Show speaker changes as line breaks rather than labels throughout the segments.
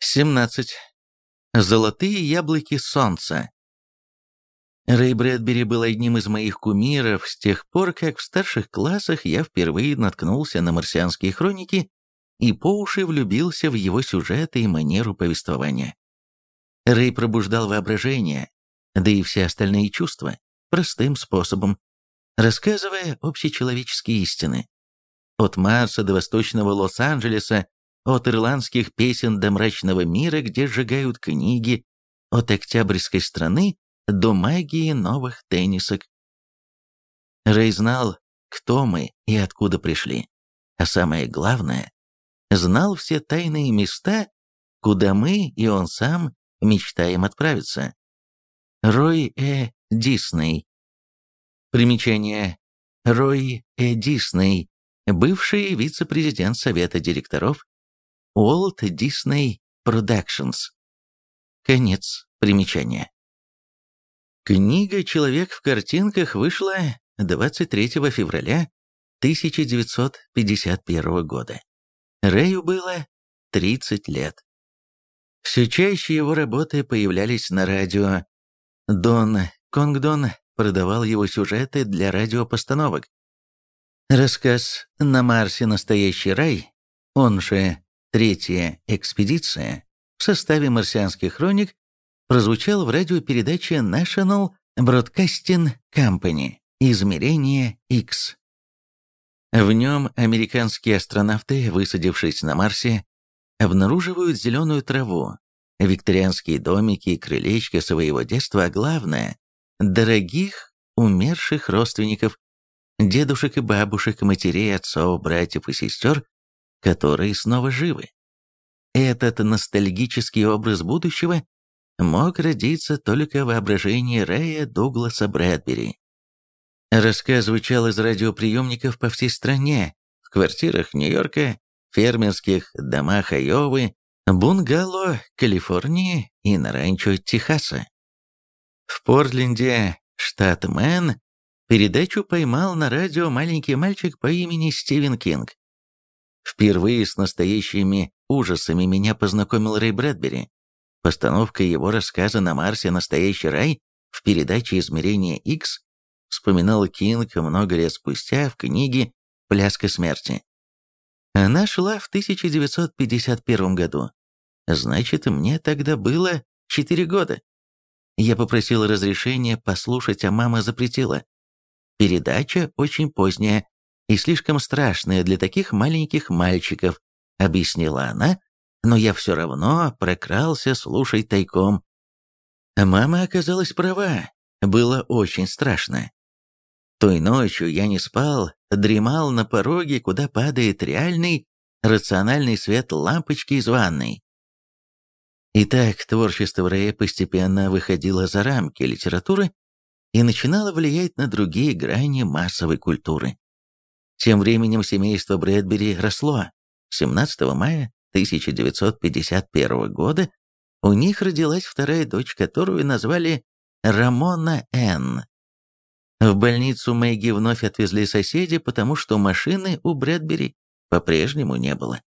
17. Золотые яблоки солнца. Рэй Брэдбери был одним из моих кумиров с тех пор, как в старших классах я впервые наткнулся на марсианские хроники и по уши влюбился в его сюжеты и манеру повествования. Рэй пробуждал воображение, да и все остальные чувства, простым способом, рассказывая общечеловеческие истины. От Марса до восточного Лос-Анджелеса от ирландских песен до мрачного мира, где сжигают книги, от октябрьской страны до магии новых теннисок. Рэй знал, кто мы и откуда пришли. А самое главное, знал все тайные места, куда мы и он сам мечтаем отправиться. Рой Э. Дисней. Примечание. Рой Э. Дисней, бывший вице-президент Совета директоров Walt Disney Productions. Конец примечания. Книга «Человек в картинках» вышла 23 февраля 1951 года. Рэю было 30 лет. Все чаще его работы появлялись на радио. Дон Конгдон продавал его сюжеты для радиопостановок. Рассказ «На Марсе настоящий рай», он же Третья экспедиция в составе марсианских хроник прозвучала в радиопередаче National Broadcasting Company «Измерение X». В нем американские астронавты, высадившись на Марсе, обнаруживают зеленую траву, викторианские домики и крылечко своего детства, а главное – дорогих умерших родственников, дедушек и бабушек, матерей, отцов, братьев и сестер, которые снова живы. Этот ностальгический образ будущего мог родиться только в воображении Рэя Дугласа Брэдбери. Рассказ звучал из радиоприемников по всей стране, в квартирах Нью-Йорка, фермерских домах Айовы, бунгало Калифорнии и на ранчо Техаса. В Портленде, штат Мэн, передачу поймал на радио маленький мальчик по имени Стивен Кинг. Впервые с настоящими ужасами меня познакомил Рэй Брэдбери. Постановка его рассказа на Марсе «Настоящий рай» в передаче «Измерение X» вспоминал Кинг много лет спустя в книге «Пляска смерти». Она шла в 1951 году. Значит, мне тогда было 4 года. Я попросил разрешения послушать, а мама запретила. Передача очень поздняя, и слишком страшное для таких маленьких мальчиков», — объяснила она, но я все равно прокрался слушай тайком. Мама оказалась права, было очень страшно. Той ночью я не спал, дремал на пороге, куда падает реальный, рациональный свет лампочки из ванной. Итак, творчество Рэя постепенно выходило за рамки литературы и начинало влиять на другие грани массовой культуры. Тем временем семейство Брэдбери росло. 17 мая 1951 года у них родилась вторая дочь, которую назвали Рамона Н. В больницу Мэгги вновь отвезли соседи, потому что машины у Брэдбери по-прежнему не было.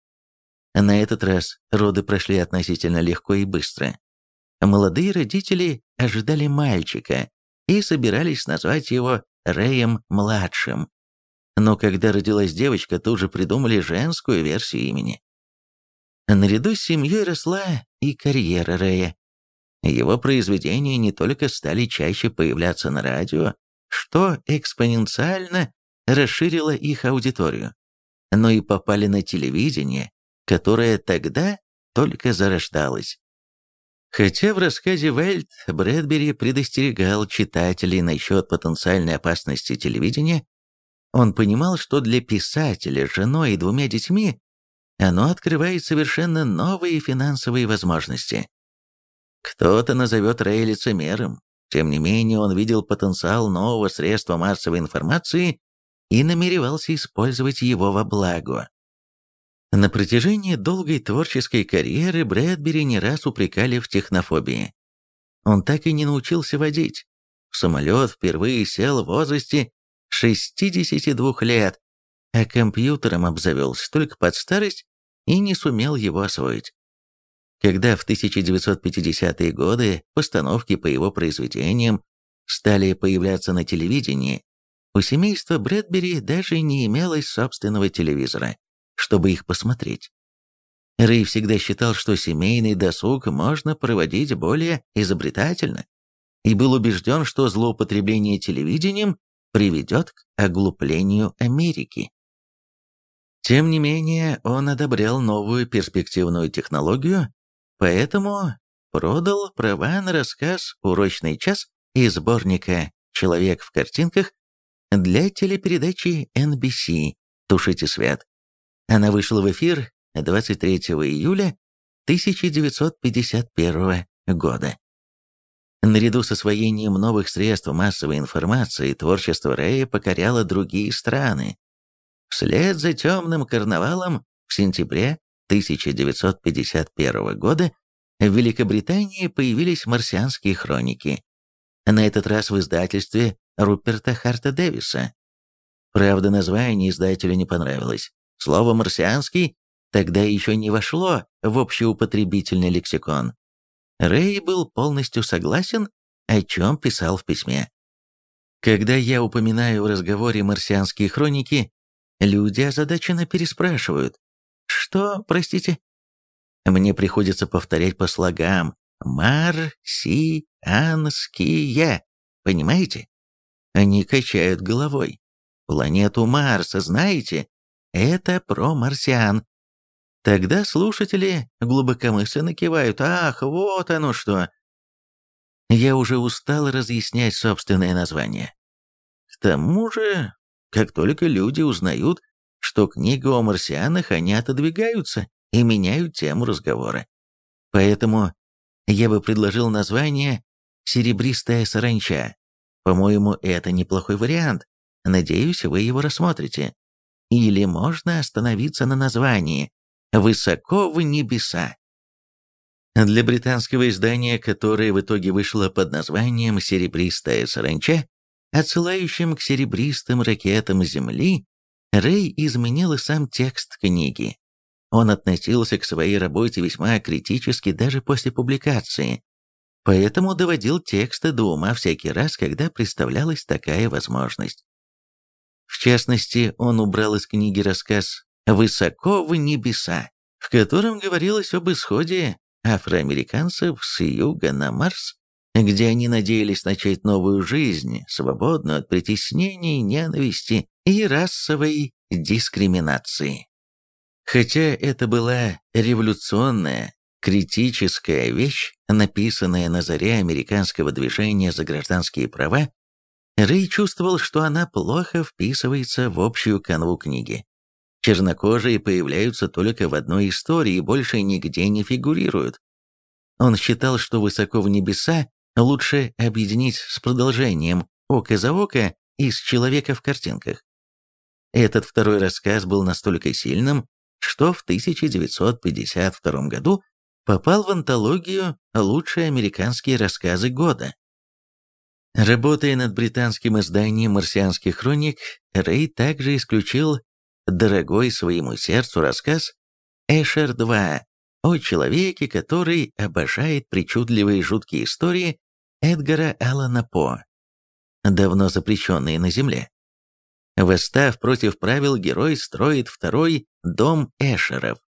На этот раз роды прошли относительно легко и быстро. Молодые родители ожидали мальчика и собирались назвать его Рэем-младшим но когда родилась девочка, тут же придумали женскую версию имени. Наряду с семьей росла и карьера Рэя. Его произведения не только стали чаще появляться на радио, что экспоненциально расширило их аудиторию, но и попали на телевидение, которое тогда только зарождалось. Хотя в рассказе Вельт Брэдбери предостерегал читателей насчет потенциальной опасности телевидения, он понимал, что для писателя с женой и двумя детьми оно открывает совершенно новые финансовые возможности. Кто-то назовет Рэя лицемером, тем не менее он видел потенциал нового средства массовой информации и намеревался использовать его во благо. На протяжении долгой творческой карьеры Брэдбери не раз упрекали в технофобии. Он так и не научился водить. В самолет впервые сел в возрасте 62 лет, а компьютером обзавелся только под старость и не сумел его освоить. Когда в 1950-е годы постановки по его произведениям стали появляться на телевидении, у семейства Брэдбери даже не имелось собственного телевизора, чтобы их посмотреть. Рэй всегда считал, что семейный досуг можно проводить более изобретательно, и был убежден, что злоупотребление телевидением приведет к оглуплению Америки. Тем не менее, он одобрял новую перспективную технологию, поэтому продал права на рассказ «Урочный час» из сборника «Человек в картинках» для телепередачи NBC «Тушите свет». Она вышла в эфир 23 июля 1951 года. Наряду с освоением новых средств массовой информации творчество Рэя покоряло другие страны. Вслед за «Темным карнавалом» в сентябре 1951 года в Великобритании появились «Марсианские хроники», на этот раз в издательстве Руперта Харта Дэвиса. Правда, название издателю не понравилось. Слово «марсианский» тогда еще не вошло в общеупотребительный лексикон. Рэй был полностью согласен, о чем писал в письме. Когда я упоминаю в разговоре марсианские хроники, люди озадаченно переспрашивают. Что, простите? Мне приходится повторять по слогам «Марсианские», понимаете? Они качают головой. Планету Марса, знаете? Это про марсиан. Тогда слушатели глубокомысленно кивают. Ах, вот оно что! Я уже устал разъяснять собственное название. К тому же, как только люди узнают, что книга о марсианах, они отодвигаются и меняют тему разговора. Поэтому я бы предложил название «Серебристая саранча». По-моему, это неплохой вариант. Надеюсь, вы его рассмотрите. Или можно остановиться на названии «Высоко в небеса». Для британского издания, которое в итоге вышло под названием «Серебристая саранча», отсылающим к серебристым ракетам Земли, Рэй изменил сам текст книги. Он относился к своей работе весьма критически даже после публикации, поэтому доводил тексты до ума всякий раз, когда представлялась такая возможность. В частности, он убрал из книги рассказ «Высоко в небеса», в котором говорилось об исходе афроамериканцев с юга на Марс, где они надеялись начать новую жизнь, свободную от притеснений, ненависти и расовой дискриминации. Хотя это была революционная, критическая вещь, написанная на заре американского движения за гражданские права, Рэй чувствовал, что она плохо вписывается в общую канву книги. Чернокожие появляются только в одной истории и больше нигде не фигурируют. Он считал, что «Высоко в небеса» лучше объединить с продолжением «Око за око» из «Человека в картинках». Этот второй рассказ был настолько сильным, что в 1952 году попал в антологию «Лучшие американские рассказы года». Работая над британским изданием «Марсианских хроник», Рэй также исключил дорогой своему сердцу рассказ «Эшер-2» о человеке, который обожает причудливые жуткие истории Эдгара Аллана По, давно запрещенные на Земле. Восстав против правил, герой строит второй дом Эшеров.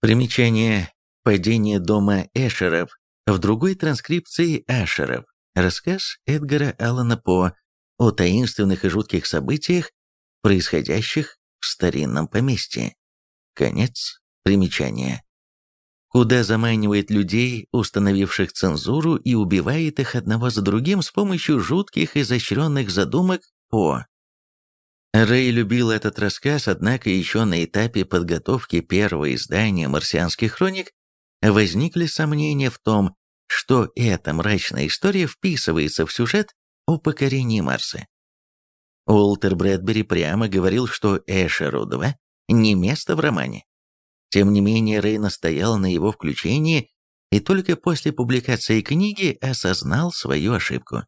Примечание «Падение дома Эшеров» в другой транскрипции Ашеров. Рассказ Эдгара Аллана По о таинственных и жутких событиях, происходящих в старинном поместье. Конец примечания. Куда заманивает людей, установивших цензуру, и убивает их одного за другим с помощью жутких изощренных задумок По. Рэй любил этот рассказ, однако еще на этапе подготовки первого издания «Марсианских хроник» возникли сомнения в том, что эта мрачная история вписывается в сюжет о покорении Марса. Уолтер Брэдбери прямо говорил, что Эшеру-2 не место в романе. Тем не менее, Рэй настоял на его включении и только после публикации книги осознал свою ошибку.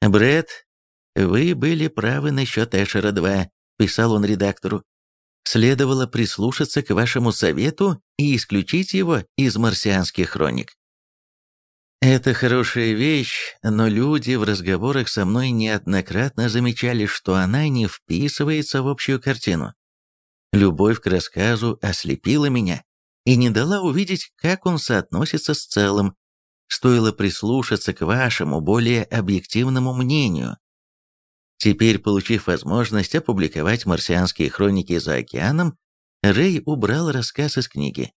«Брэд, вы были правы насчет Эшера-2», — писал он редактору. следовало прислушаться к вашему совету и исключить его из марсианских хроник. Это хорошая вещь, но люди в разговорах со мной неоднократно замечали, что она не вписывается в общую картину. Любовь к рассказу ослепила меня и не дала увидеть, как он соотносится с целым. Стоило прислушаться к вашему более объективному мнению. Теперь, получив возможность опубликовать марсианские хроники за океаном, Рэй убрал рассказ из книги.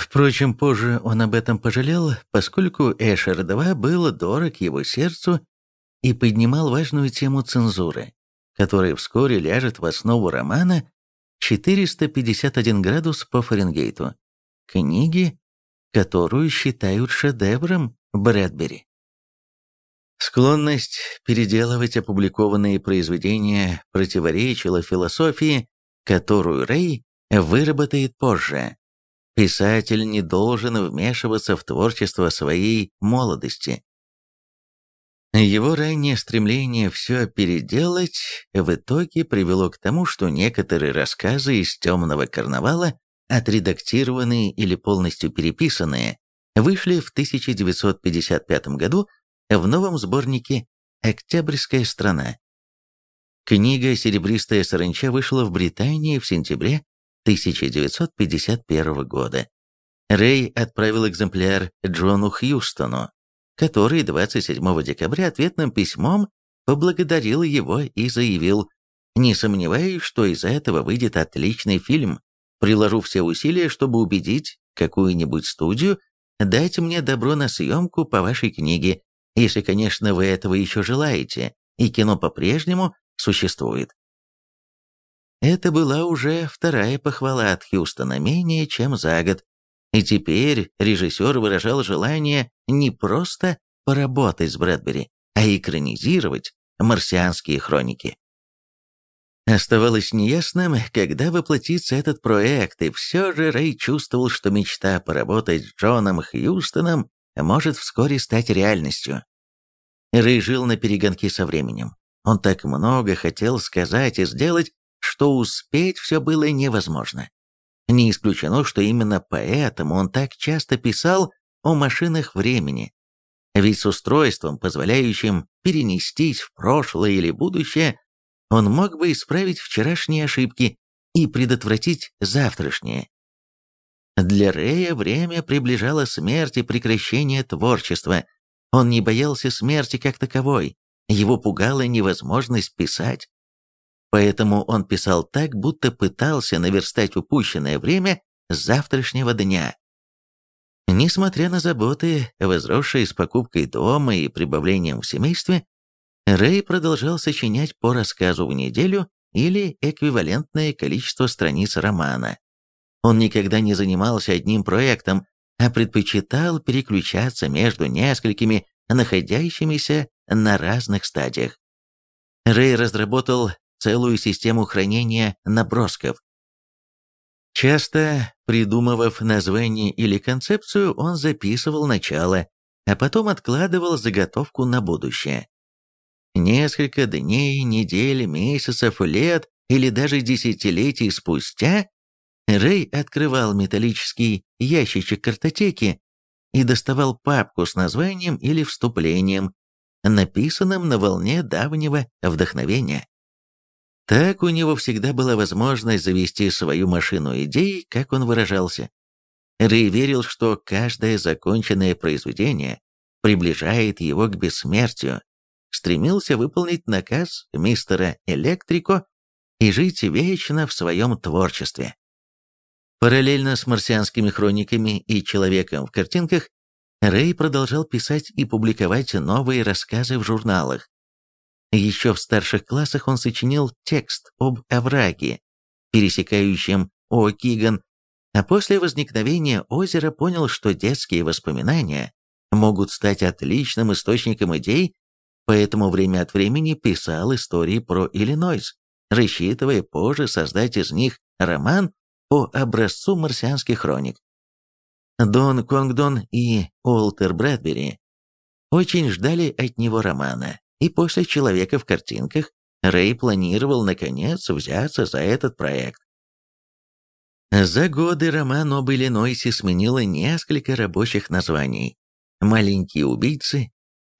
Впрочем, позже он об этом пожалел, поскольку Эшер-2 был дорог его сердцу и поднимал важную тему цензуры, которая вскоре ляжет в основу романа 451 градус по Фаренгейту, книги, которую считают шедевром Брэдбери. Склонность переделывать опубликованные произведения противоречила философии, которую Рэй выработает позже. Писатель не должен вмешиваться в творчество своей молодости. Его раннее стремление все переделать в итоге привело к тому, что некоторые рассказы из «Темного карнавала», отредактированные или полностью переписанные, вышли в 1955 году в новом сборнике «Октябрьская страна». Книга «Серебристая саранча» вышла в Британии в сентябре 1951 года. Рэй отправил экземпляр Джону Хьюстону, который 27 декабря ответным письмом поблагодарил его и заявил, «Не сомневаюсь, что из этого выйдет отличный фильм. Приложу все усилия, чтобы убедить какую-нибудь студию дать мне добро на съемку по вашей книге, если, конечно, вы этого еще желаете, и кино по-прежнему существует. Это была уже вторая похвала от Хьюстона менее чем за год, и теперь режиссер выражал желание не просто поработать с Брэдбери, а экранизировать марсианские хроники. Оставалось неясным, когда воплотится этот проект, и все же Рэй чувствовал, что мечта поработать с Джоном Хьюстоном может вскоре стать реальностью. Рэй жил на перегонке со временем. Он так много хотел сказать и сделать, что успеть все было невозможно. Не исключено, что именно поэтому он так часто писал о машинах времени. Ведь с устройством, позволяющим перенестись в прошлое или будущее, он мог бы исправить вчерашние ошибки и предотвратить завтрашние. Для Рэя время приближало смерть и прекращение творчества. Он не боялся смерти как таковой, его пугала невозможность писать. Поэтому он писал так, будто пытался наверстать упущенное время завтрашнего дня. Несмотря на заботы, возросшие с покупкой дома и прибавлением в семействе, Рэй продолжал сочинять по рассказу в неделю или эквивалентное количество страниц романа. Он никогда не занимался одним проектом, а предпочитал переключаться между несколькими находящимися на разных стадиях. Рэй разработал целую систему хранения набросков. Часто, придумывав название или концепцию, он записывал начало, а потом откладывал заготовку на будущее. Несколько дней, недель, месяцев, лет или даже десятилетий спустя Рэй открывал металлический ящичек картотеки и доставал папку с названием или вступлением, написанным на волне давнего вдохновения. Так у него всегда была возможность завести свою машину идей, как он выражался. Рэй верил, что каждое законченное произведение приближает его к бессмертию, стремился выполнить наказ мистера Электрико и жить вечно в своем творчестве. Параллельно с марсианскими хрониками и человеком в картинках, Рэй продолжал писать и публиковать новые рассказы в журналах, еще в старших классах он сочинил текст об овраге, пересекающем О'Киган, а после возникновения озера понял, что детские воспоминания могут стать отличным источником идей, поэтому время от времени писал истории про Иллинойс, рассчитывая позже создать из них роман по образцу марсианских хроник. Дон Конгдон и Уолтер Брэдбери очень ждали от него романа, и после «Человека в картинках» Рэй планировал, наконец, взяться за этот проект. За годы роман об Иллинойсе сменило несколько рабочих названий. «Маленькие убийцы»,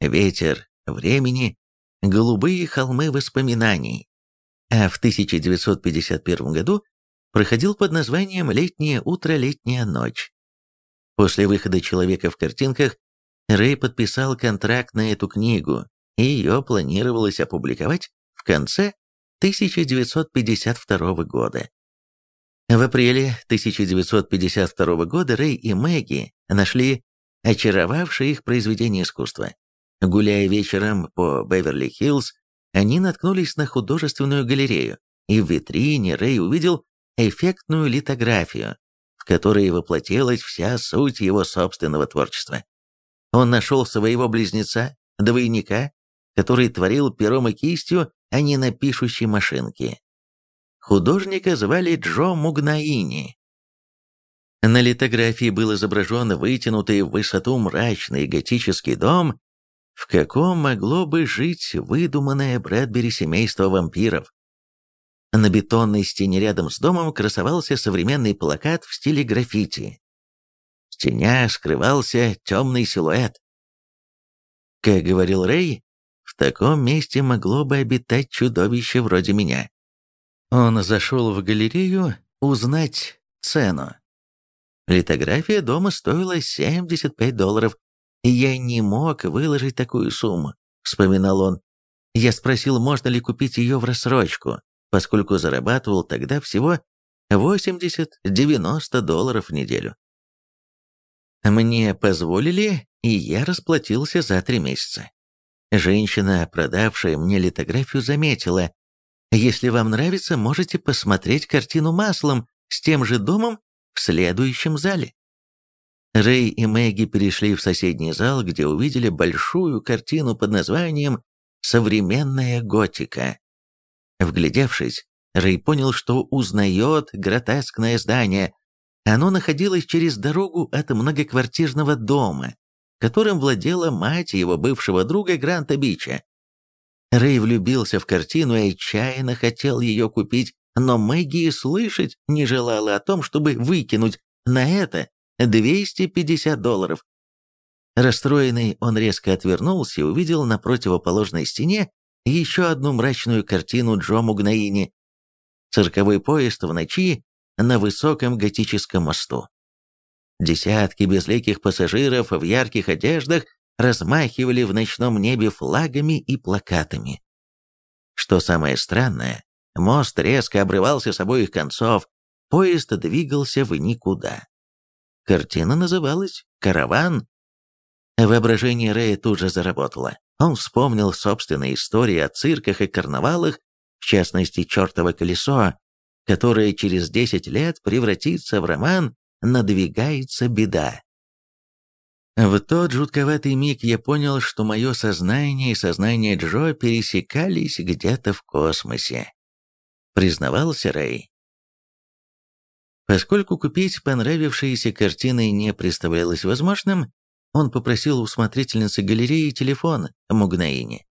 «Ветер времени», «Голубые холмы воспоминаний». А в 1951 году проходил под названием «Летнее утро, летняя ночь». После выхода «Человека в картинках» Рэй подписал контракт на эту книгу, и ее планировалось опубликовать в конце 1952 года. В апреле 1952 года Рэй и Мэгги нашли очаровавшее их произведение искусства. Гуляя вечером по Беверли-Хиллз, они наткнулись на художественную галерею, и в витрине Рэй увидел эффектную литографию, в которой воплотилась вся суть его собственного творчества. Он нашел своего близнеца, двойника, который творил пером и кистью, а не на пишущей машинке. Художника звали Джо Мугнаини. На литографии был изображен вытянутый в высоту мрачный готический дом, в каком могло бы жить выдуманное Брэдбери семейство вампиров. На бетонной стене рядом с домом красовался современный плакат в стиле граффити. В теня скрывался темный силуэт. Как говорил Рэй, в таком месте могло бы обитать чудовище вроде меня. Он зашел в галерею узнать цену. Литография дома стоила 75 долларов, я не мог выложить такую сумму, вспоминал он. Я спросил, можно ли купить ее в рассрочку, поскольку зарабатывал тогда всего 80-90 долларов в неделю. Мне позволили, и я расплатился за три месяца. Женщина, продавшая мне литографию, заметила, если вам нравится, можете посмотреть картину маслом с тем же домом в следующем зале. Рэй и Мэгги перешли в соседний зал, где увидели большую картину под названием «Современная готика». Вглядевшись, Рэй понял, что узнает гротескное здание. Оно находилось через дорогу от многоквартирного дома, которым владела мать его бывшего друга Гранта Бича. Рэй влюбился в картину и отчаянно хотел ее купить, но Мэгги слышать не желала о том, чтобы выкинуть на это 250 долларов. Расстроенный, он резко отвернулся и увидел на противоположной стене еще одну мрачную картину Джо Мугнаини. Цирковой поезд в ночи на высоком готическом мосту. Десятки безликих пассажиров в ярких одеждах размахивали в ночном небе флагами и плакатами. Что самое странное, мост резко обрывался с обоих концов, поезд двигался в никуда. Картина называлась «Караван». Воображение Рэя тут же заработало. Он вспомнил собственные истории о цирках и карнавалах, в частности «Чертово колесо», которое через 10 лет превратится в роман «Надвигается беда». В тот жутковатый миг я понял, что мое сознание и сознание Джо пересекались где-то в космосе. Признавался Рэй. Поскольку купить понравившиеся картины не представлялось возможным, он попросил у смотрительницы галереи телефон Мугнаини.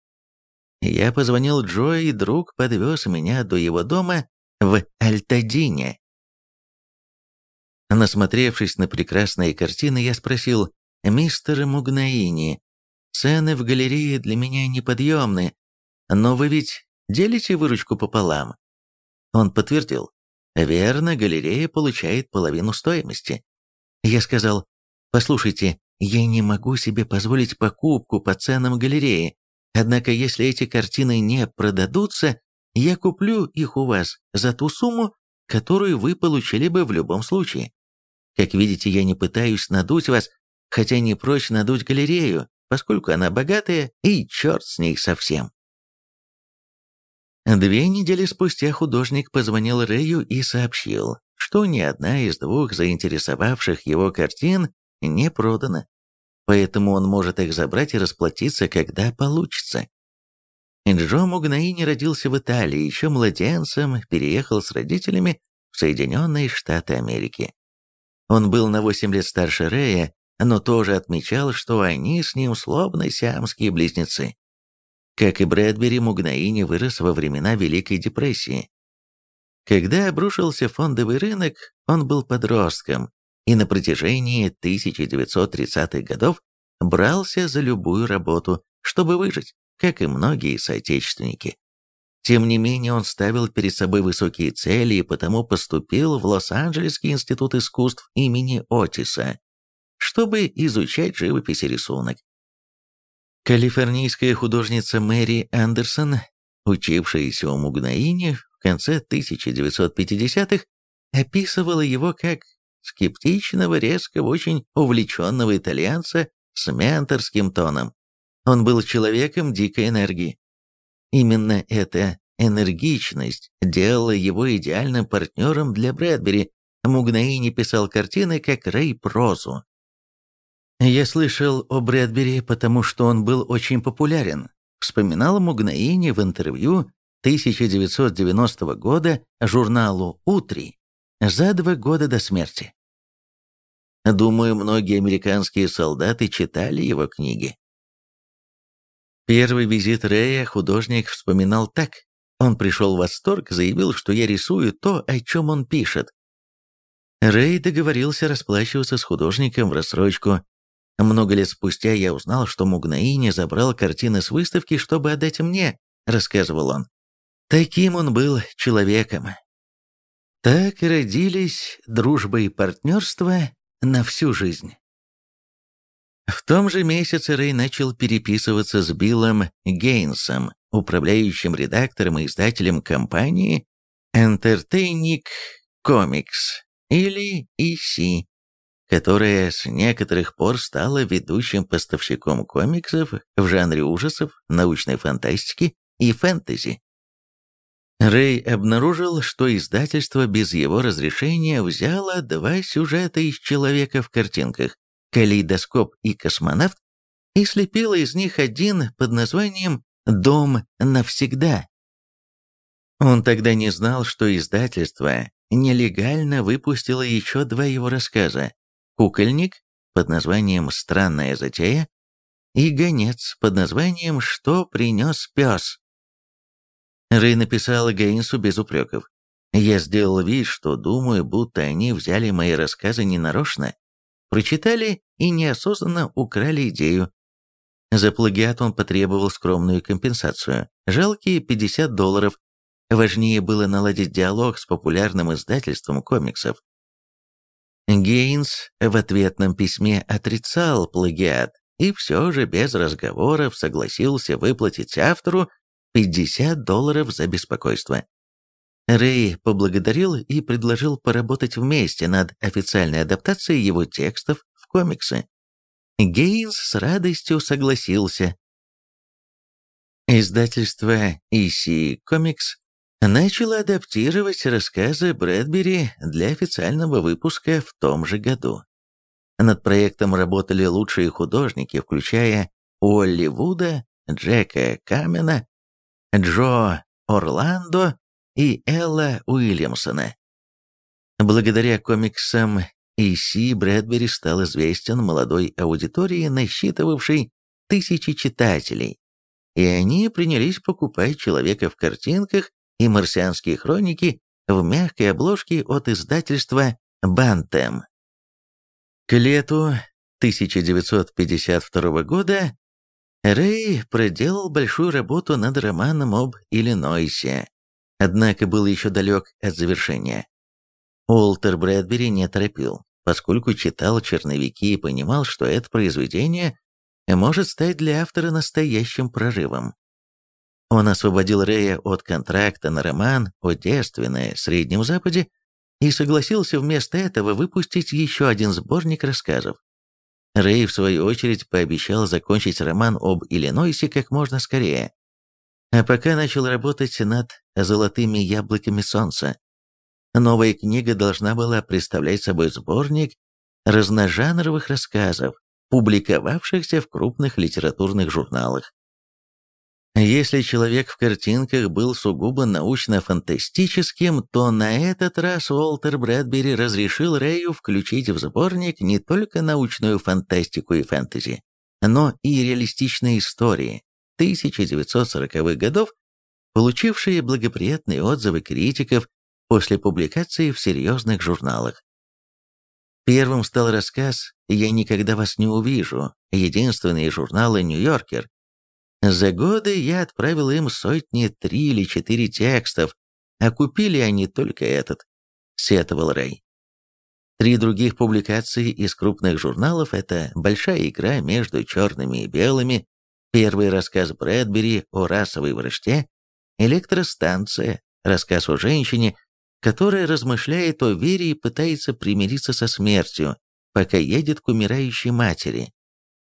Я позвонил Джо, и друг подвез меня до его дома в Альтадине. Насмотревшись на прекрасные картины, я спросил, «Мистер Мугнаини, цены в галерее для меня неподъемны, но вы ведь делите выручку пополам?» Он подтвердил, «Верно, галерея получает половину стоимости». Я сказал, «Послушайте, я не могу себе позволить покупку по ценам галереи, однако если эти картины не продадутся, я куплю их у вас за ту сумму, которую вы получили бы в любом случае. Как видите, я не пытаюсь надуть вас, хотя не прочь надуть галерею, поскольку она богатая, и черт с ней совсем. Две недели спустя художник позвонил Рэю и сообщил, что ни одна из двух заинтересовавших его картин не продана, поэтому он может их забрать и расплатиться, когда получится. Джо Мугнаини родился в Италии, еще младенцем переехал с родителями в Соединенные Штаты Америки. Он был на 8 лет старше Рэя но тоже отмечал, что они с ним словно сиамские близнецы. Как и Брэдбери, Мугнаини вырос во времена Великой депрессии. Когда обрушился фондовый рынок, он был подростком и на протяжении 1930-х годов брался за любую работу, чтобы выжить, как и многие соотечественники. Тем не менее, он ставил перед собой высокие цели и потому поступил в Лос-Анджелесский институт искусств имени Отиса, чтобы изучать живопись и рисунок. Калифорнийская художница Мэри Андерсон, учившаяся у Мугнаини в конце 1950-х, описывала его как скептичного, резкого, очень увлеченного итальянца с менторским тоном. Он был человеком дикой энергии. Именно эта энергичность делала его идеальным партнером для Брэдбери. Мугнаини писал картины, как Рэй прозу. «Я слышал о Брэдбери, потому что он был очень популярен», вспоминал Мугнаини в интервью 1990 года журналу «Утри» за два года до смерти. Думаю, многие американские солдаты читали его книги. Первый визит Рэя художник вспоминал так. Он пришел в восторг, заявил, что я рисую то, о чем он пишет. Рэй договорился расплачиваться с художником в рассрочку. Много лет спустя я узнал, что Мугнаини забрал картины с выставки, чтобы отдать мне, рассказывал он. Таким он был человеком. Так и родились дружба и партнерство на всю жизнь. В том же месяце Рэй начал переписываться с Биллом Гейнсом, управляющим редактором и издателем компании Entertaining Comics, или EC, которая с некоторых пор стала ведущим поставщиком комиксов в жанре ужасов, научной фантастики и фэнтези. Рэй обнаружил, что издательство без его разрешения взяло два сюжета из «Человека в картинках» «Калейдоскоп» и «Космонавт» и слепило из них один под названием «Дом навсегда». Он тогда не знал, что издательство нелегально выпустило еще два его рассказа «Кукольник» под названием «Странная затея» и «Гонец» под названием «Что принес пес». Рэй написала Гейнсу без упреков. Я сделал вид, что думаю, будто они взяли мои рассказы ненарочно, прочитали и неосознанно украли идею. За плагиат он потребовал скромную компенсацию, жалкие 50 долларов. Важнее было наладить диалог с популярным издательством комиксов. Гейнс в ответном письме отрицал плагиат и все же без разговоров согласился выплатить автору 50 долларов за беспокойство. Рэй поблагодарил и предложил поработать вместе над официальной адаптацией его текстов комиксы. Гейнс с радостью согласился. Издательство EC Comics начало адаптировать рассказы Брэдбери для официального выпуска в том же году. Над проектом работали лучшие художники, включая Уолли Вуда, Джека Камена, Джо Орландо и Элла Уильямсона. Благодаря комиксам Иси Брэдбери стал известен молодой аудитории, насчитывавшей тысячи читателей, и они принялись покупать «Человека в картинках» и «Марсианские хроники» в мягкой обложке от издательства «Бантем». К лету 1952 года Рэй проделал большую работу над романом об Иллинойсе, однако был еще далек от завершения. Уолтер Брэдбери не торопил, поскольку читал черновики и понимал, что это произведение может стать для автора настоящим прорывом. Он освободил Рэя от контракта на роман о детстве на Среднем Западе и согласился вместо этого выпустить еще один сборник рассказов. Рэй, в свою очередь, пообещал закончить роман об Иллинойсе как можно скорее. А пока начал работать над «Золотыми яблоками солнца». Новая книга должна была представлять собой сборник разножанровых рассказов, публиковавшихся в крупных литературных журналах. Если человек в картинках был сугубо научно-фантастическим, то на этот раз Уолтер Брэдбери разрешил Рэю включить в сборник не только научную фантастику и фэнтези, но и реалистичные истории 1940-х годов, получившие благоприятные отзывы критиков после публикации в серьезных журналах. Первым стал рассказ «Я никогда вас не увижу», единственные журналы «Нью-Йоркер». За годы я отправил им сотни три или четыре текстов, а купили они только этот, сетовал Рэй. Три других публикации из крупных журналов – это «Большая игра между черными и белыми», первый рассказ Брэдбери о расовой вражде, «Электростанция», рассказ о женщине, которая размышляет о вере и пытается примириться со смертью, пока едет к умирающей матери.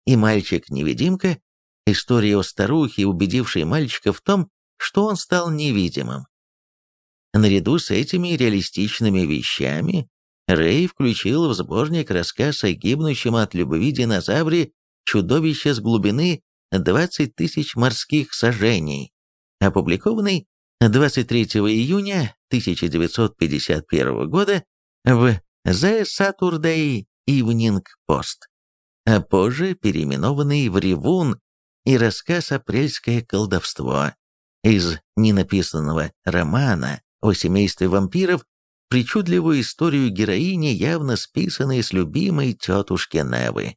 И мальчик-невидимка – история о старухе, убедившей мальчика в том, что он стал невидимым. Наряду с этими реалистичными вещами Рэй включил в сборник рассказ о гибнущем от любви динозавре «Чудовище с глубины 20 тысяч морских сажений», опубликованный 23 июня 1951 года в The Saturday Evening Post, а позже переименованный в «Ревун» и рассказ «Апрельское колдовство» из ненаписанного романа о семействе вампиров причудливую историю героини, явно списанной с любимой тетушки Невы.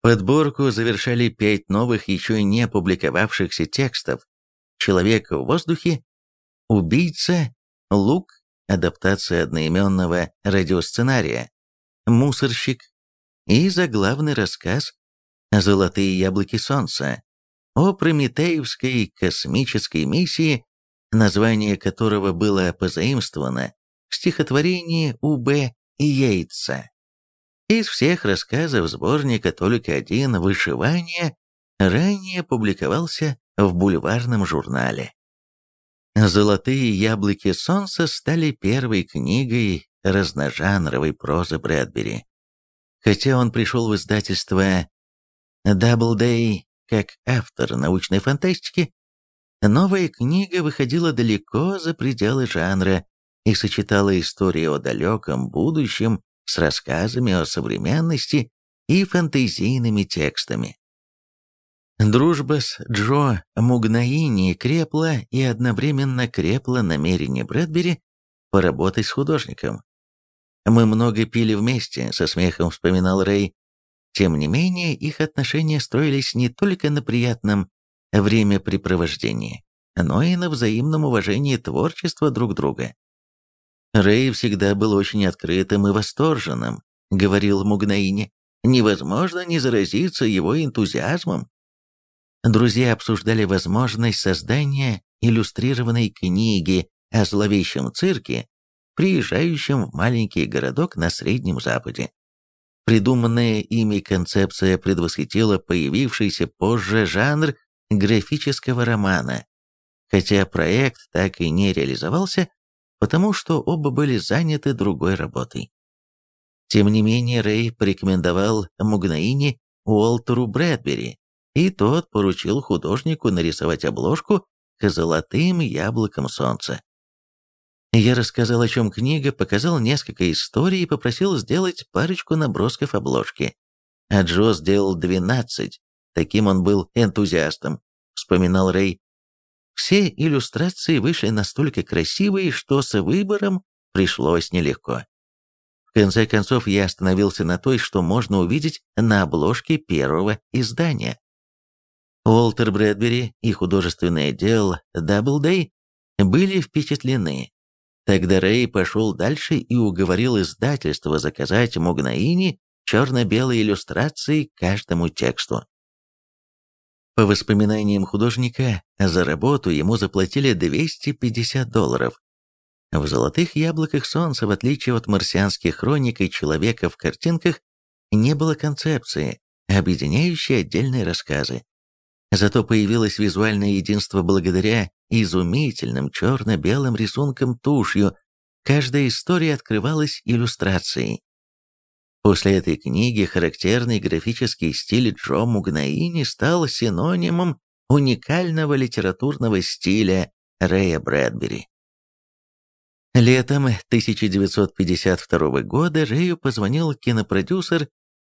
Подборку завершали пять новых еще не публиковавшихся текстов «Человек в воздухе», «Убийца», «Лук», адаптация одноименного радиосценария, «Мусорщик» и заглавный рассказ «Золотые яблоки солнца» о Прометеевской космической миссии, название которого было позаимствовано в стихотворении У.Б. Йейтса. Из всех рассказов сборника только один «Вышивание» ранее публиковался в бульварном журнале. «Золотые яблоки солнца» стали первой книгой разножанровой прозы Брэдбери. Хотя он пришел в издательство Doubleday как автор научной фантастики, новая книга выходила далеко за пределы жанра и сочетала истории о далеком будущем с рассказами о современности и фантазийными текстами. Дружба с Джо Мугнаини крепла и одновременно крепла намерение Брэдбери поработать с художником. «Мы много пили вместе», — со смехом вспоминал Рэй. Тем не менее, их отношения строились не только на приятном времяпрепровождении, но и на взаимном уважении творчества друг друга. Рэй всегда был очень открытым и восторженным, говорил Мугнаини. Невозможно не заразиться его энтузиазмом. Друзья обсуждали возможность создания иллюстрированной книги о зловещем цирке, приезжающем в маленький городок на Среднем Западе. Придуманная ими концепция предвосхитила появившийся позже жанр графического романа. Хотя проект так и не реализовался, потому что оба были заняты другой работой. Тем не менее, Рэй порекомендовал Мугнаине Уолтеру Брэдбери, и тот поручил художнику нарисовать обложку к золотым яблокам солнца. Я рассказал, о чем книга, показал несколько историй и попросил сделать парочку набросков обложки. А Джо сделал 12, таким он был энтузиастом, вспоминал Рэй. Все иллюстрации вышли настолько красивые, что с выбором пришлось нелегко. В конце концов, я остановился на той, что можно увидеть на обложке первого издания. Уолтер Брэдбери и художественный отдел Doubleday были впечатлены. Тогда Рэй пошел дальше и уговорил издательство заказать Мугнаини черно-белые иллюстрации каждому тексту. По воспоминаниям художника, за работу ему заплатили 250 долларов. В «Золотых яблоках солнца», в отличие от марсианских хроник и человека в картинках, не было концепции, объединяющей отдельные рассказы. Зато появилось визуальное единство благодаря изумительным черно-белым рисункам тушью, каждая история открывалась иллюстрацией. После этой книги характерный графический стиль Джо Мугнаини стал синонимом уникального литературного стиля Рэя Брэдбери. Летом 1952 года Рэю позвонил кинопродюсер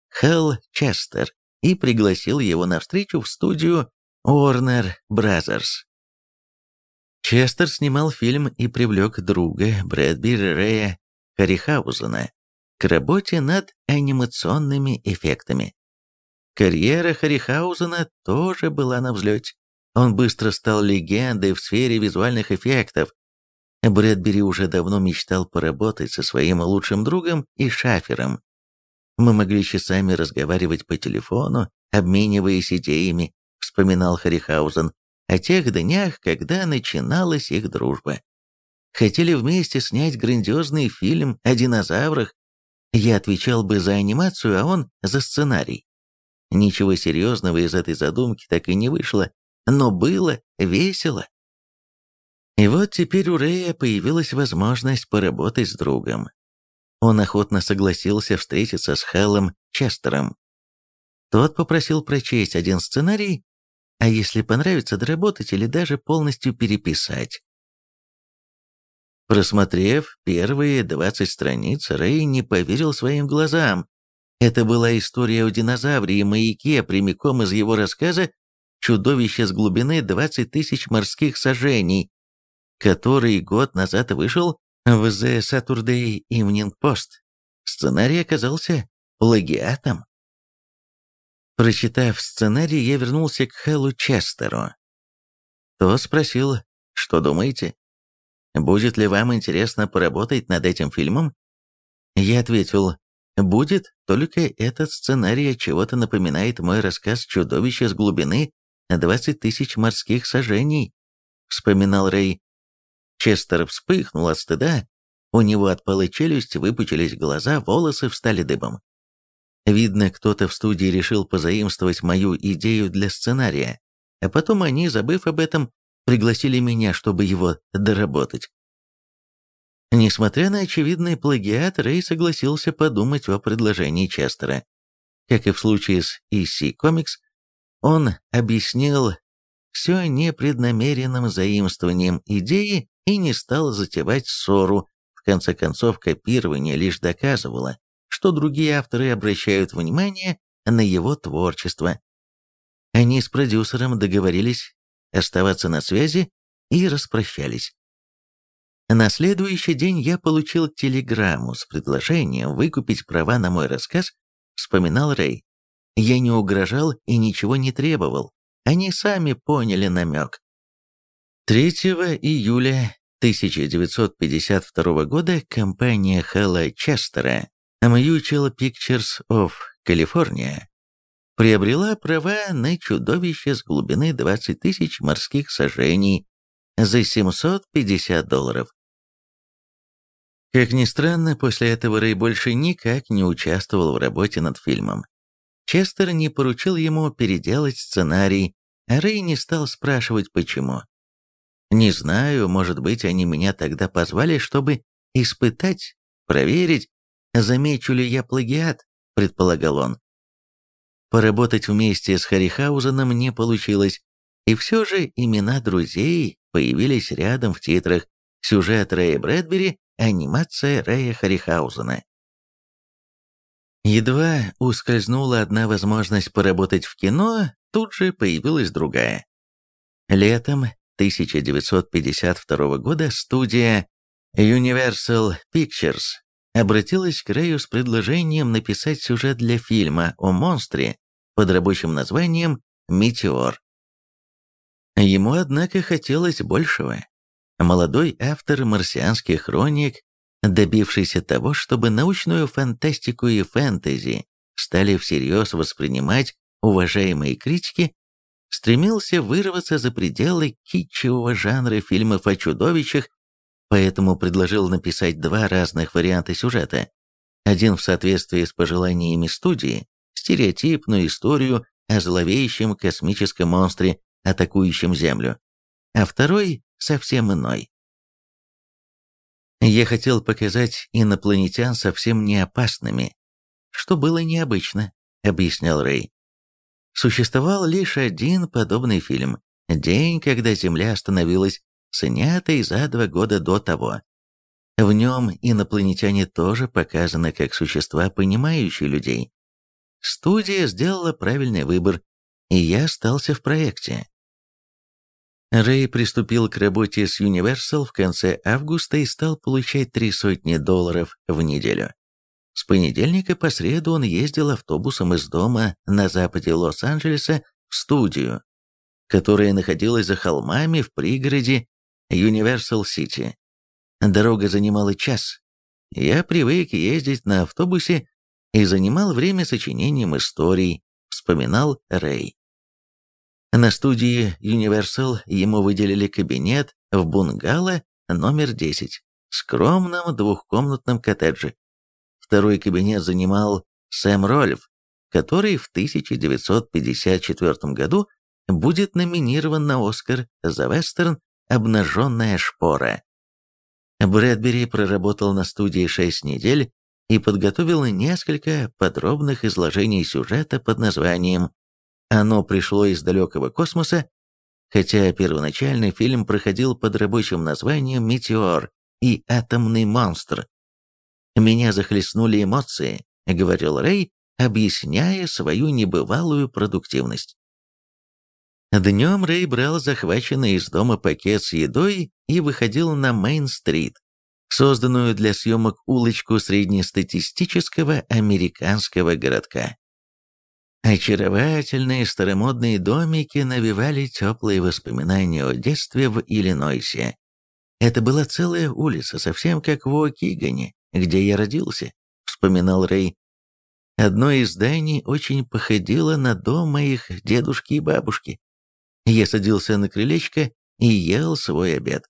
Хелл Честер и пригласил его на встречу в студию Warner Brothers. Честер снимал фильм и привлек друга Брэдбери Рэя Харрихаузена к работе над анимационными эффектами. Карьера Харрихаузена тоже была на взлете. Он быстро стал легендой в сфере визуальных эффектов. Брэдбери уже давно мечтал поработать со своим лучшим другом и шафером. Мы могли часами разговаривать по телефону, обмениваясь идеями, вспоминал Харрихаузен, о тех днях, когда начиналась их дружба. Хотели вместе снять грандиозный фильм о динозаврах. Я отвечал бы за анимацию, а он за сценарий. Ничего серьезного из этой задумки так и не вышло, но было весело. И вот теперь у Рэя появилась возможность поработать с другом. Он охотно согласился встретиться с Хеллом Честером. Тот попросил прочесть один сценарий, а если понравится, доработать или даже полностью переписать. Просмотрев первые 20 страниц, Рэй не поверил своим глазам. Это была история о динозавре и маяке прямиком из его рассказа «Чудовище с глубины 20 тысяч морских сажений», который год назад вышел в The Saturday Evening Post. Сценарий оказался плагиатом. Прочитав сценарий, я вернулся к Хэллу Честеру. То спросил, что думаете? Будет ли вам интересно поработать над этим фильмом? Я ответил, будет, только этот сценарий чего-то напоминает мой рассказ «Чудовище с глубины» 20 тысяч морских сажений, вспоминал Рэй. Честер вспыхнул от стыда, у него отпала челюсть, выпучились глаза, волосы встали дыбом. Видно, кто-то в студии решил позаимствовать мою идею для сценария, а потом они, забыв об этом, пригласили меня, чтобы его доработать. Несмотря на очевидный плагиат, Рэй согласился подумать о предложении Честера. Как и в случае с EC Comics, он объяснил все непреднамеренным заимствованием идеи и не стал затевать ссору. В конце концов, копирование лишь доказывало, что другие авторы обращают внимание на его творчество. Они с продюсером договорились оставаться на связи и распрощались. На следующий день я получил телеграмму с предложением выкупить права на мой рассказ, вспоминал Рэй. Я не угрожал и ничего не требовал. Они сами поняли намек. 3 июля 1952 года компания Хэлла Честера Mutual Pictures of California приобрела права на чудовище с глубины 20 тысяч морских сажений за 750 долларов. Как ни странно, после этого Рэй больше никак не участвовал в работе над фильмом. Честер не поручил ему переделать сценарий, а Рэй не стал спрашивать, почему. Не знаю, может быть, они меня тогда позвали, чтобы испытать, проверить, замечу ли я плагиат, предполагал он. Поработать вместе с Харрихаузеном не получилось, и все же имена друзей появились рядом в титрах, сюжет Рэя Брэдбери, анимация Рэя Харрихаузена. Едва ускользнула одна возможность поработать в кино, тут же появилась другая. Летом 1952 года студия Universal Pictures обратилась к Рэю с предложением написать сюжет для фильма о монстре под рабочим названием «Метеор». Ему, однако, хотелось большего. Молодой автор марсианских хроник добившийся того, чтобы научную фантастику и фэнтези стали всерьез воспринимать уважаемые критики, стремился вырваться за пределы китчевого жанра фильмов о чудовищах, поэтому предложил написать два разных варианта сюжета. Один в соответствии с пожеланиями студии, стереотипную историю о зловещем космическом монстре, атакующем Землю, а второй совсем иной. Я хотел показать инопланетян совсем не опасными, что было необычно, объяснял Рэй. Существовал лишь один подобный фильм «День, когда Земля остановилась», снятый за два года до того. В нем инопланетяне тоже показаны как существа, понимающие людей. Студия сделала правильный выбор, и я остался в проекте. Рэй приступил к работе с Universal в конце августа и стал получать три сотни долларов в неделю. С понедельника по среду он ездил автобусом из дома на западе Лос-Анджелеса в студию, которая находилась за холмами в пригороде Юниверсал-Сити. Дорога занимала час. Я привык ездить на автобусе и занимал время сочинением историй, вспоминал Рэй. На студии Universal ему выделили кабинет в бунгало номер 10, скромном двухкомнатном коттедже. Второй кабинет занимал Сэм Рольф, который в 1954 году будет номинирован на Оскар за вестерн «Обнаженная шпора». Брэдбери проработал на студии 6 недель и подготовил несколько подробных изложений сюжета под названием «Оно пришло из далекого космоса», хотя первоначальный фильм проходил под рабочим названием «Метеор» и «Атомный монстр». «Меня захлестнули эмоции», — говорил Рэй, объясняя свою небывалую продуктивность. Днем Рэй брал захваченный из дома пакет с едой и выходил на Мейн-стрит, созданную для съемок улочку среднестатистического американского городка. Очаровательные старомодные домики навевали теплые воспоминания о детстве в Иллинойсе. Это была целая улица, совсем как в Окигане, где я родился, вспоминал Рэй. Одно из зданий очень походило на дом моих дедушки и бабушки. Я садился на крылечко и ел свой обед.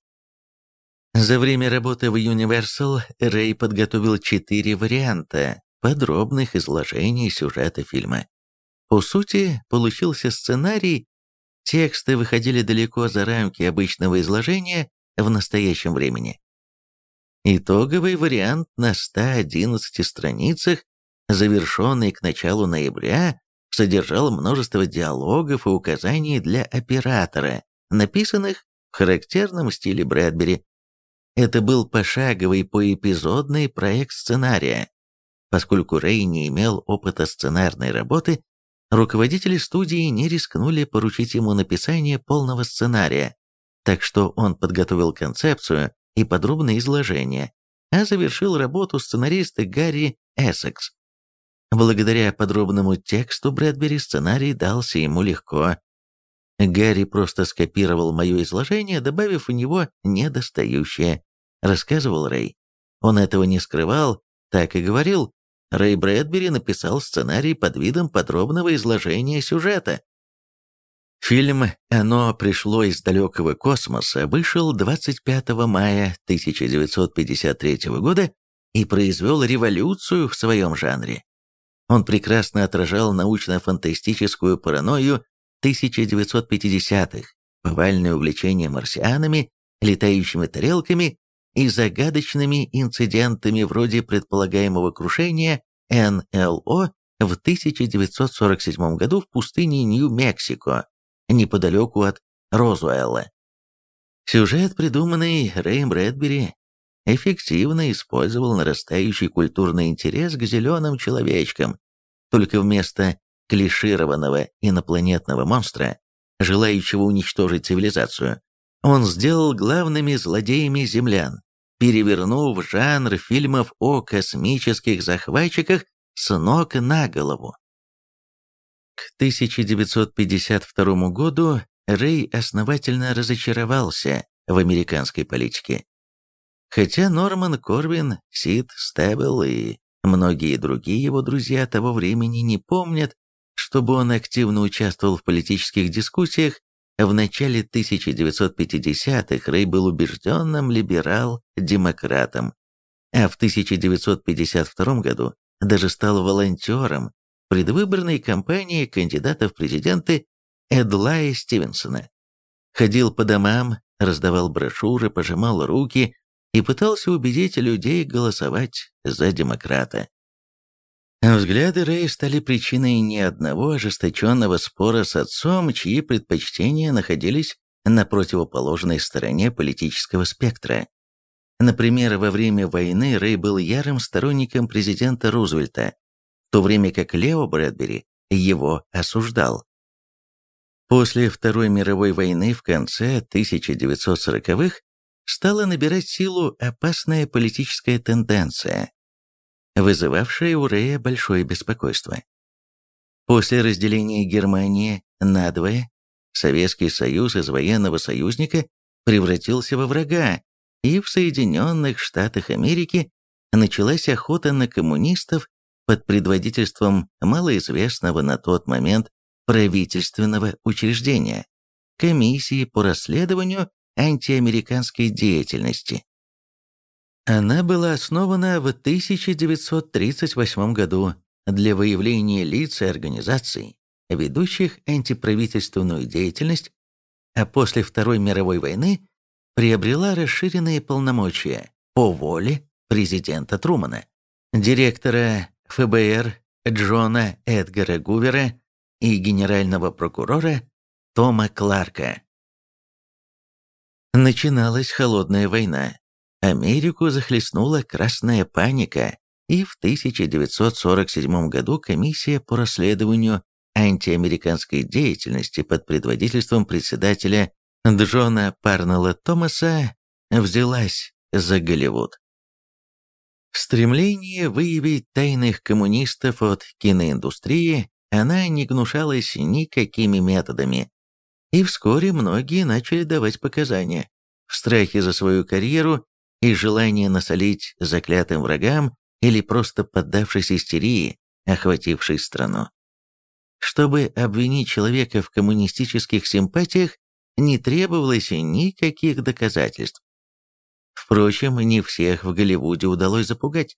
За время работы в Universal Рэй подготовил четыре варианта подробных изложений сюжета фильма. По сути, получился сценарий, тексты выходили далеко за рамки обычного изложения в настоящем времени. Итоговый вариант на 111 страницах, завершенный к началу ноября, содержал множество диалогов и указаний для оператора, написанных в характерном стиле Брэдбери. Это был пошаговый поэпизодный проект сценария. Поскольку Рэй не имел опыта сценарной работы, руководители студии не рискнули поручить ему написание полного сценария, так что он подготовил концепцию и подробное изложение, а завершил работу сценариста Гарри Эссекс. Благодаря подробному тексту Брэдбери сценарий дался ему легко. Гарри просто скопировал мое изложение, добавив в него недостающее, рассказывал Рэй. Он этого не скрывал, так и говорил. Рэй Брэдбери написал сценарий под видом подробного изложения сюжета. Фильм «Оно пришло из далекого космоса» вышел 25 мая 1953 года и произвел революцию в своем жанре. Он прекрасно отражал научно-фантастическую паранойю 1950-х, повальное увлечение марсианами, летающими тарелками и загадочными инцидентами вроде предполагаемого крушения НЛО в 1947 году в пустыне Нью-Мексико, неподалеку от Розуэлла. Сюжет, придуманный Рэем Брэдбери, эффективно использовал нарастающий культурный интерес к зеленым человечкам, только вместо клишированного инопланетного монстра, желающего уничтожить цивилизацию, он сделал главными злодеями землян, перевернув жанр фильмов о космических захватчиках с ног на голову. К 1952 году Рэй основательно разочаровался в американской политике. Хотя Норман Корвин, Сид Стебл и многие другие его друзья того времени не помнят, чтобы он активно участвовал в политических дискуссиях, в начале 1950-х Рэй был убежденным либерал-демократом, а в 1952 году даже стал волонтером предвыборной кампании кандидата в президенты Эдлая Стивенсона. Ходил по домам, раздавал брошюры, пожимал руки и пытался убедить людей голосовать за демократа. Взгляды Рэя стали причиной не одного ожесточенного спора с отцом, чьи предпочтения находились на противоположной стороне политического спектра. Например, во время войны Рэй был ярым сторонником президента Рузвельта, то время как Лео Брэдбери его осуждал. После Второй мировой войны в конце 1940-х стала набирать силу опасная политическая тенденция, вызывавшая у Рея большое беспокойство. После разделения Германии надвое Советский Союз из военного союзника превратился во врага, и в Соединенных Штатах Америки началась охота на коммунистов под предводительством малоизвестного на тот момент правительственного учреждения – Комиссии по расследованию антиамериканской деятельности. Она была основана в 1938 году для выявления лиц и организаций, ведущих антиправительственную деятельность, а после Второй мировой войны приобрела расширенные полномочия по воле президента Трумана, директора ФБР Джона Эдгара Гувера и генерального прокурора Тома Кларка. Начиналась холодная война. Америку захлестнула красная паника, и в 1947 году комиссия по расследованию антиамериканской деятельности под предводительством председателя Джона Парнелла Томаса взялась за Голливуд. В стремлении выявить тайных коммунистов от киноиндустрии она не гнушалась никакими методами, и вскоре многие начали давать показания. В страхе за свою карьеру и желание насолить заклятым врагам или просто поддавшись истерии, охватившей страну. Чтобы обвинить человека в коммунистических симпатиях, не требовалось никаких доказательств. Впрочем, не всех в Голливуде удалось запугать.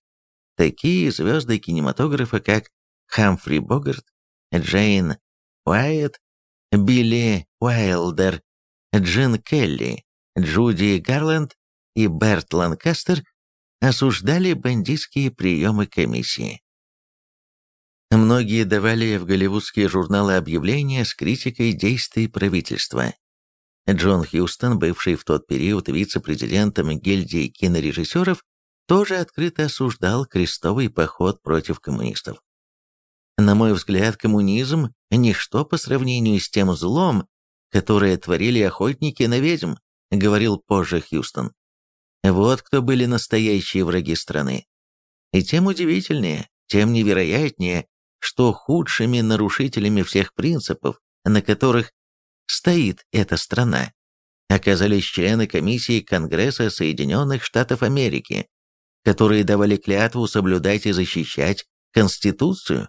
Такие звезды кинематографа, как Хамфри Богарт, Джейн Уайетт, Билли Уайлдер, Джин Келли, Джуди Гарленд и Берт Ланкастер осуждали бандитские приемы комиссии. Многие давали в голливудские журналы объявления с критикой действий правительства. Джон Хьюстон, бывший в тот период вице-президентом гильдии кинорежиссеров, тоже открыто осуждал крестовый поход против коммунистов. На мой взгляд, коммунизм – ничто по сравнению с тем злом, которое творили охотники на ведьм, говорил позже Хьюстон. Вот кто были настоящие враги страны. И тем удивительнее, тем невероятнее, что худшими нарушителями всех принципов, на которых стоит эта страна, оказались члены комиссии Конгресса Соединенных Штатов Америки, которые давали клятву соблюдать и защищать Конституцию.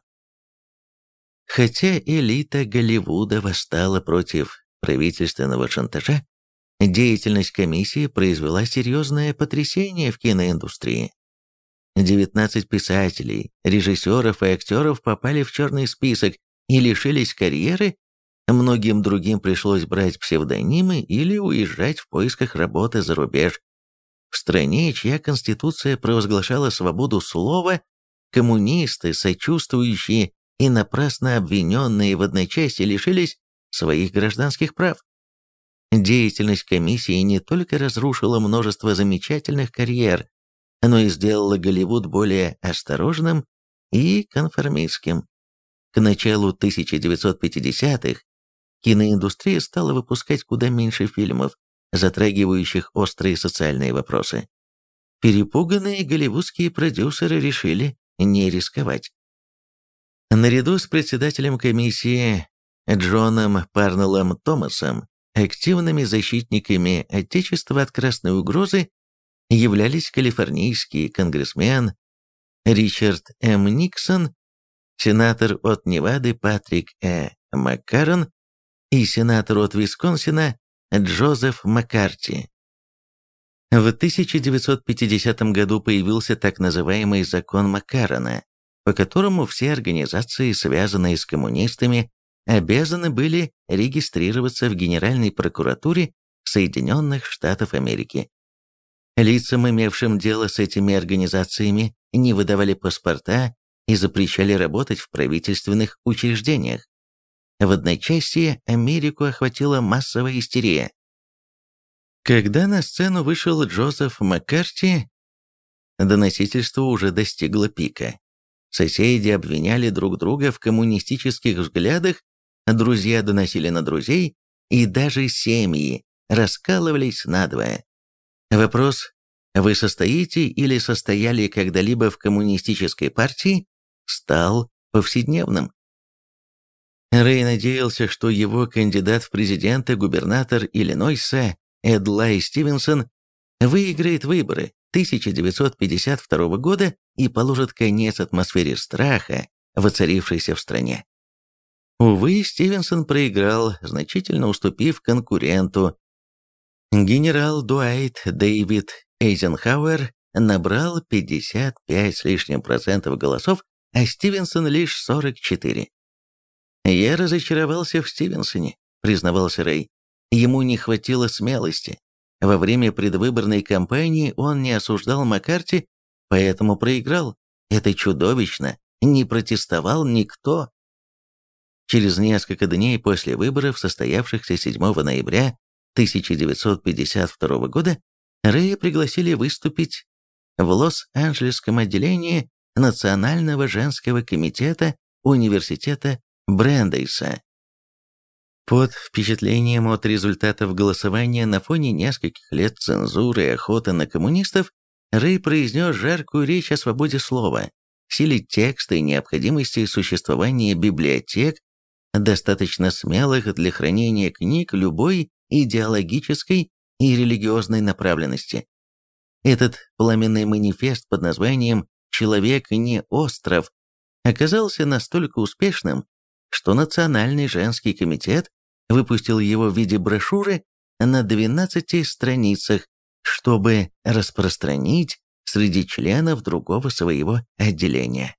Хотя элита Голливуда восстала против правительственного шантажа, деятельность комиссии произвела серьезное потрясение в киноиндустрии. 19 писателей, режиссеров и актеров попали в черный список и лишились карьеры, многим другим пришлось брать псевдонимы или уезжать в поисках работы за рубеж. В стране, чья конституция провозглашала свободу слова, коммунисты, сочувствующие и напрасно обвиненные в одночасье лишились своих гражданских прав. Деятельность комиссии не только разрушила множество замечательных карьер, но и сделало Голливуд более осторожным и конформистским. К началу 1950-х киноиндустрия стала выпускать куда меньше фильмов, затрагивающих острые социальные вопросы. Перепуганные голливудские продюсеры решили не рисковать. Наряду с председателем комиссии Джоном Парнеллом Томасом, активными защитниками Отечества от красной угрозы являлись калифорнийский конгрессмен Ричард М. Никсон, сенатор от Невады Патрик Э. Маккарон и сенатор от Висконсина Джозеф Маккарти. В 1950 году появился так называемый закон Маккарона, по которому все организации, связанные с коммунистами, обязаны были регистрироваться в Генеральной прокуратуре Соединенных Штатов Америки. Лицам, имевшим дело с этими организациями, не выдавали паспорта и запрещали работать в правительственных учреждениях. В одночасье Америку охватила массовая истерия. Когда на сцену вышел Джозеф Маккарти, доносительство уже достигло пика. Соседи обвиняли друг друга в коммунистических взглядах друзья доносили на друзей, и даже семьи раскалывались надвое. Вопрос «Вы состоите или состояли когда-либо в коммунистической партии?» стал повседневным. Рэй надеялся, что его кандидат в президенты, губернатор Иллинойса Эдлай Стивенсон, выиграет выборы 1952 года и положит конец атмосфере страха, воцарившейся в стране. Увы, Стивенсон проиграл, значительно уступив конкуренту. Генерал Дуайт Дэвид Эйзенхауэр набрал 55 с лишним процентов голосов, а Стивенсон лишь 44. «Я разочаровался в Стивенсоне», — признавался Рэй. Ему не хватило смелости. Во время предвыборной кампании он не осуждал Маккарти, поэтому проиграл. Это чудовищно. Не протестовал никто. Через несколько дней после выборов, состоявшихся 7 ноября 1952 года, Рэя пригласили выступить в Лос-Анджелесском отделении Национального женского комитета Университета Брендейса. Под впечатлением от результатов голосования на фоне нескольких лет цензуры и охоты на коммунистов, Рэй произнес жаркую речь о свободе слова, силе текста и необходимости существования библиотек, достаточно смелых для хранения книг любой идеологической и религиозной направленности. Этот пламенный манифест под названием «Человек не остров» оказался настолько успешным, что Национальный женский комитет выпустил его в виде брошюры на 12 страницах, чтобы распространить среди членов другого своего отделения.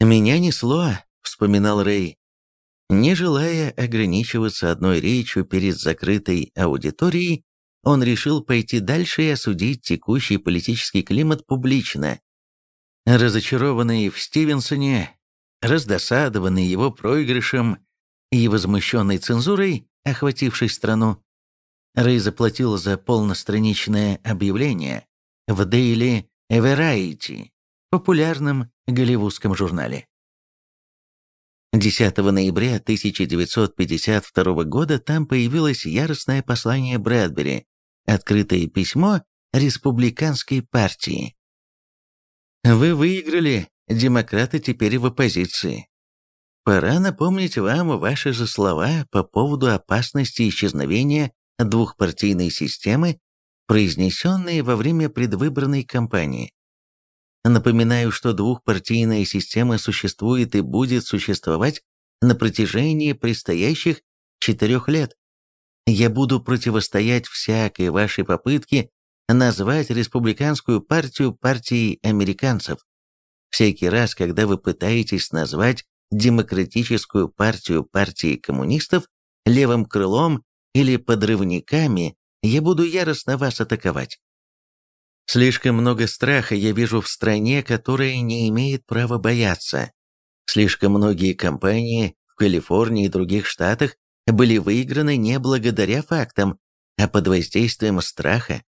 «Меня несло», — вспоминал Рэй, не желая ограничиваться одной речью перед закрытой аудиторией, он решил пойти дальше и осудить текущий политический климат публично. Разочарованный в Стивенсоне, раздосадованный его проигрышем и возмущенный цензурой, охватившей страну, Рэй заплатил за полностраничное объявление в Daily Variety, популярном голливудском журнале. 10 ноября 1952 года там появилось яростное послание Брэдбери, открытое письмо республиканской партии. «Вы выиграли, демократы теперь в оппозиции. Пора напомнить вам ваши же слова по поводу опасности исчезновения двухпартийной системы, произнесенные во время предвыборной кампании. Напоминаю, что двухпартийная система существует и будет существовать на протяжении предстоящих четырех лет. Я буду противостоять всякой вашей попытке назвать республиканскую партию партией американцев. Всякий раз, когда вы пытаетесь назвать демократическую партию партией коммунистов левым крылом или подрывниками, я буду яростно вас атаковать. Слишком много страха я вижу в стране, которая не имеет права бояться. Слишком многие кампании в Калифорнии и других штатах были выиграны не благодаря фактам, а под воздействием страха.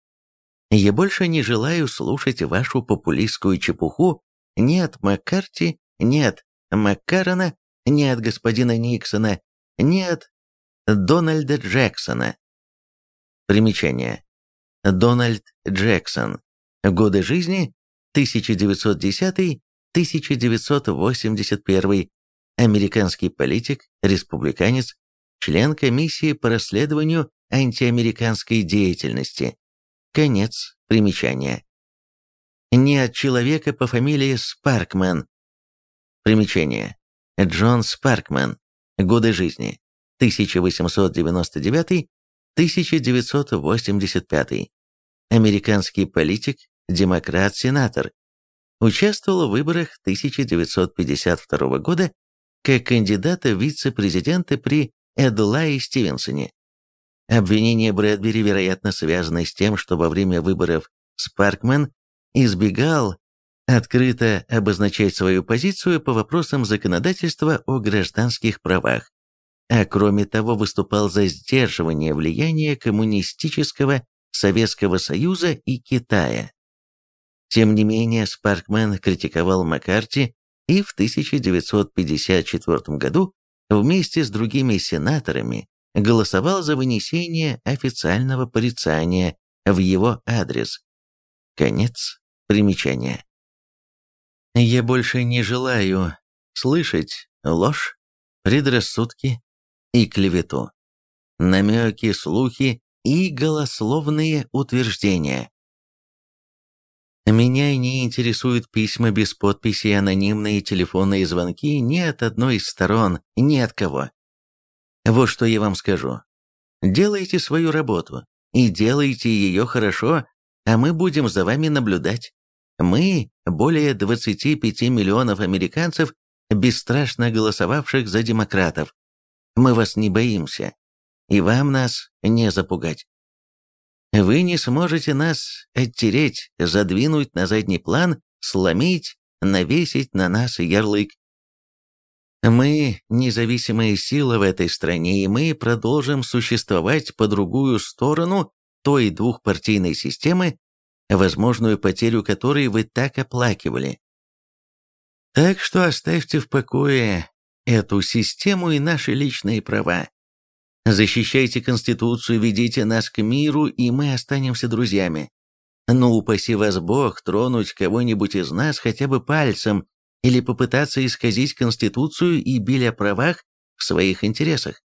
Я больше не желаю слушать вашу популистскую чепуху ни от Маккарти, ни от Маккарона, ни от господина Никсона, ни от Дональда Джексона. Примечание. Дональд Джексон. Годы жизни 1910-1981. Американский политик, республиканец, член комиссии по расследованию антиамериканской деятельности. Конец примечания. Не от человека по фамилии Спаркман. Примечание. Джон Спаркман. Годы жизни. 1899-1985. Американский политик, демократ-сенатор. Участвовал в выборах 1952 года как кандидата в вице-президенты при Эдлае Стивенсоне. Обвинения Брэдбери, вероятно, связаны с тем, что во время выборов Спаркман избегал открыто обозначать свою позицию по вопросам законодательства о гражданских правах, а кроме того выступал за сдерживание влияния коммунистического Советского Союза и Китая. Тем не менее, Спаркман критиковал Маккарти и в 1954 году вместе с другими сенаторами голосовал за вынесение официального порицания в его адрес. Конец примечания. Я больше не желаю слышать ложь, предрассудки и клевету, намеки, слухи и голословные утверждения. Меня не интересуют письма без подписи анонимные телефонные звонки ни от одной из сторон, ни от кого. Вот что я вам скажу. Делайте свою работу, и делайте ее хорошо, а мы будем за вами наблюдать. Мы, более 25 миллионов американцев, бесстрашно голосовавших за демократов. Мы вас не боимся, и вам нас не запугать. Вы не сможете нас оттереть, задвинуть на задний план, сломить, навесить на нас ярлык. Мы – независимая сила в этой стране, и мы продолжим существовать по другую сторону той двухпартийной системы, возможную потерю которой вы так оплакивали. Так что оставьте в покое эту систему и наши личные права. Защищайте Конституцию, ведите нас к миру, и мы останемся друзьями. Но упаси вас Бог тронуть кого-нибудь из нас хотя бы пальцем или попытаться исказить Конституцию и били о правах в своих интересах.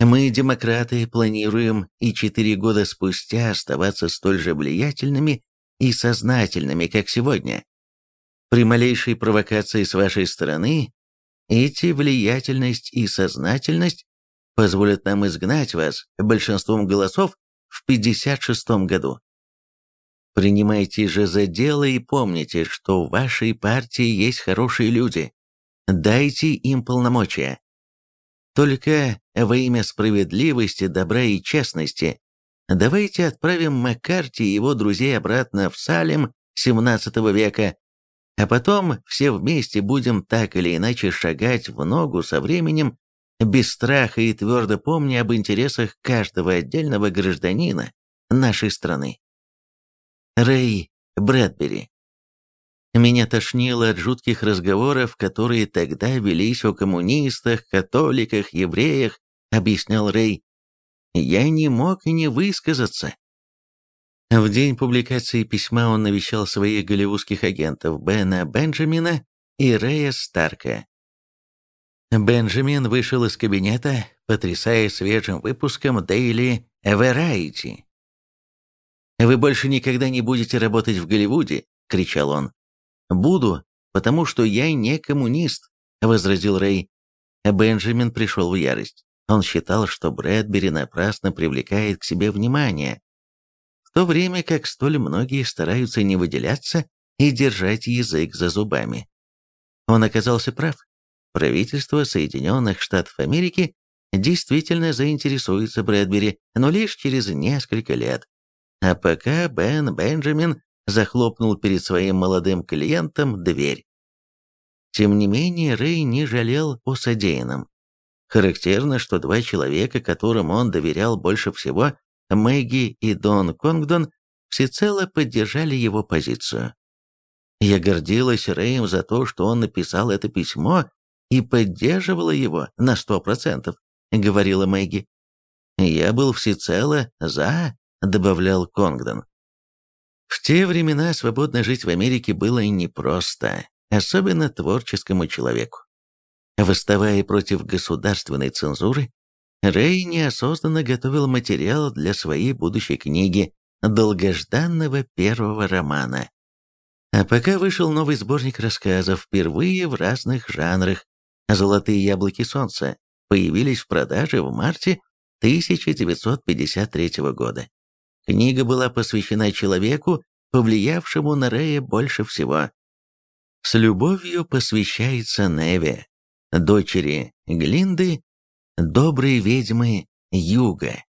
Мы, демократы, планируем и четыре года спустя оставаться столь же влиятельными и сознательными, как сегодня. При малейшей провокации с вашей стороны эти влиятельность и сознательность позволят нам изгнать вас большинством голосов в 56 году. Принимайте же за дело и помните, что в вашей партии есть хорошие люди. Дайте им полномочия. Только во имя справедливости, добра и честности давайте отправим Маккарти и его друзей обратно в Салем XVII века, а потом все вместе будем так или иначе шагать в ногу со временем без страха и твердо помня об интересах каждого отдельного гражданина нашей страны. Рэй Брэдбери. Меня тошнило от жутких разговоров, которые тогда велись о коммунистах, католиках, евреях, объяснял Рэй. Я не мог и не высказаться. В день публикации письма он навещал своих голливудских агентов Бена Бенджамина и Рэя Старка, Бенджамин вышел из кабинета, потрясая свежим выпуском Daily Variety. «Вы больше никогда не будете работать в Голливуде!» — кричал он. «Буду, потому что я не коммунист», — возразил Рэй. Бенджамин пришел в ярость. Он считал, что Брэдбери напрасно привлекает к себе внимание, в то время как столь многие стараются не выделяться и держать язык за зубами. Он оказался прав правительство Соединенных Штатов Америки действительно заинтересуется Брэдбери, но лишь через несколько лет. А пока Бен Бенджамин захлопнул перед своим молодым клиентом дверь. Тем не менее, Рэй не жалел о содеянном. Характерно, что два человека, которым он доверял больше всего, Мэгги и Дон Конгдон, всецело поддержали его позицию. Я гордилась Рэем за то, что он написал это письмо и поддерживала его на сто процентов», — говорила Мэгги. «Я был всецело за», — добавлял Конгдон. В те времена свободно жить в Америке было непросто, особенно творческому человеку. Восставая против государственной цензуры, Рэй неосознанно готовил материал для своей будущей книги, долгожданного первого романа. А пока вышел новый сборник рассказов, впервые в разных жанрах, «Золотые яблоки солнца» появились в продаже в марте 1953 года. Книга была посвящена человеку, повлиявшему на Рэя больше всего. С любовью посвящается Неве, дочери Глинды, доброй ведьмы Юга.